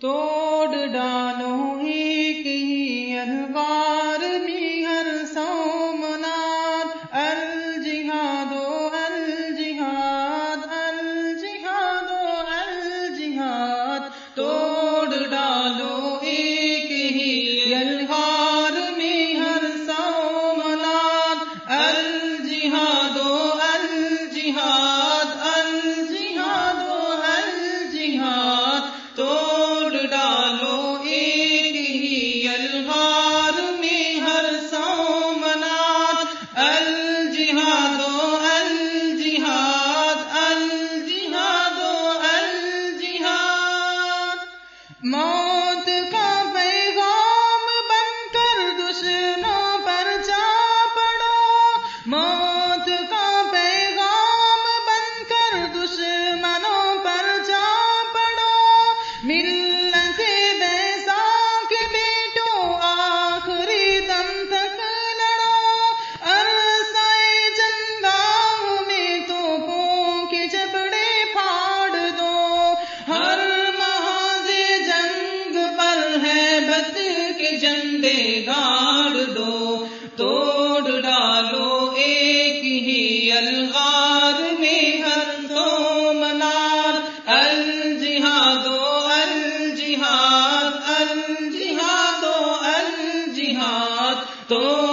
توڑ ڈالوں ہی میری تم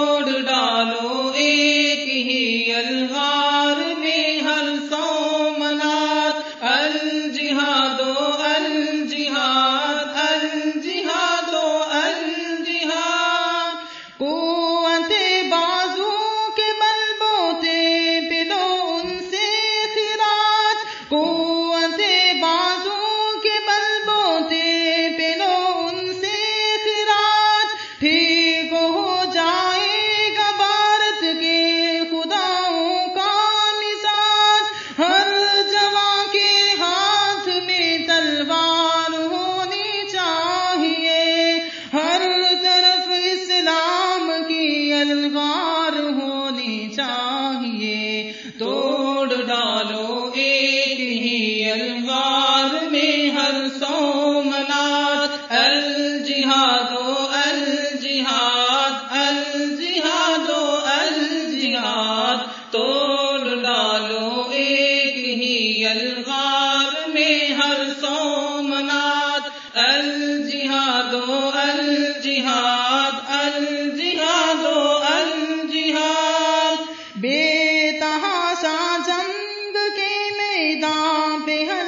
الجہاد الجہاد الجہاد۔ بے تحاسا جنگ کے میدان پہ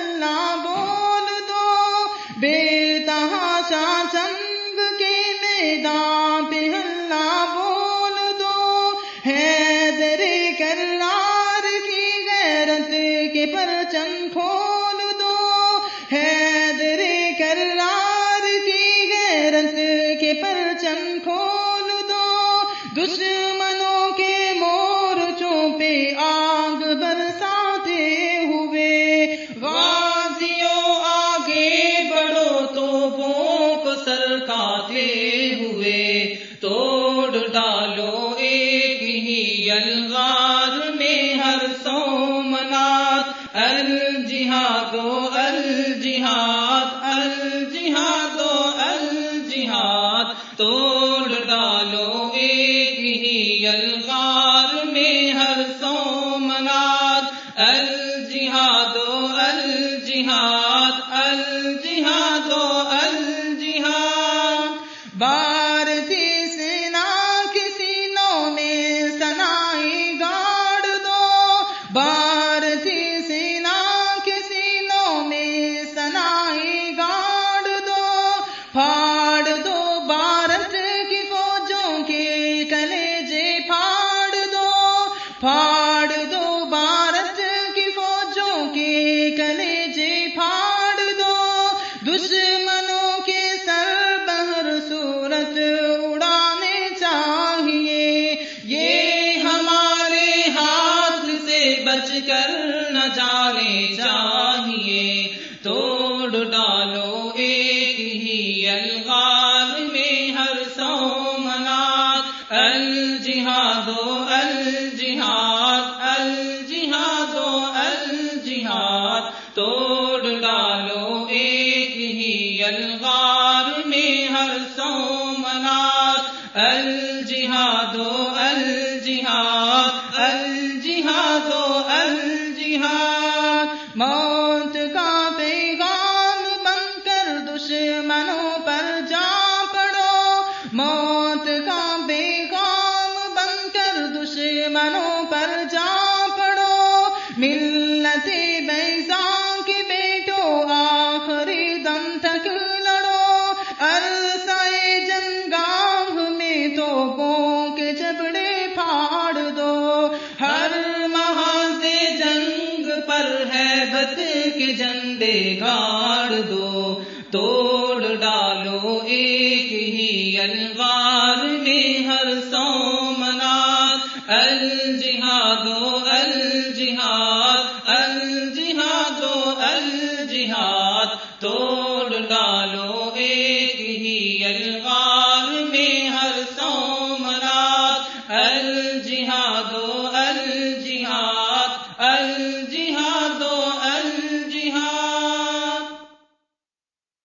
دشمنوں کے مورچوں پہ آگ برساتے ہوئے۔ غازیوں آگے بڑھو تو کو سرکاتے ہوئے۔ الجہاد الجہاد الجہاد الجہاد۔ تھی سینا کسی نو میں سنائی گاڑ دو۔ بار تھی سینا کسی نو میں سنائی گاڑ دو۔ پھاڑ دو بھارت کی فوجوں کے کلیجے پھاڑ دو۔ پھاڑ موت کا پیغام بن کر دشمنوں پر جا پڑو۔ ملت بیسا کے بیٹو، آخری دم تک لڑو۔ عرصہ جنگاہ میں تو کے جبڑے پھاڑ دو۔ ہر محاذ جنگ پر ہے بت کے جھنڈے گاڑ دو۔ توڑ الجہاد الجہاد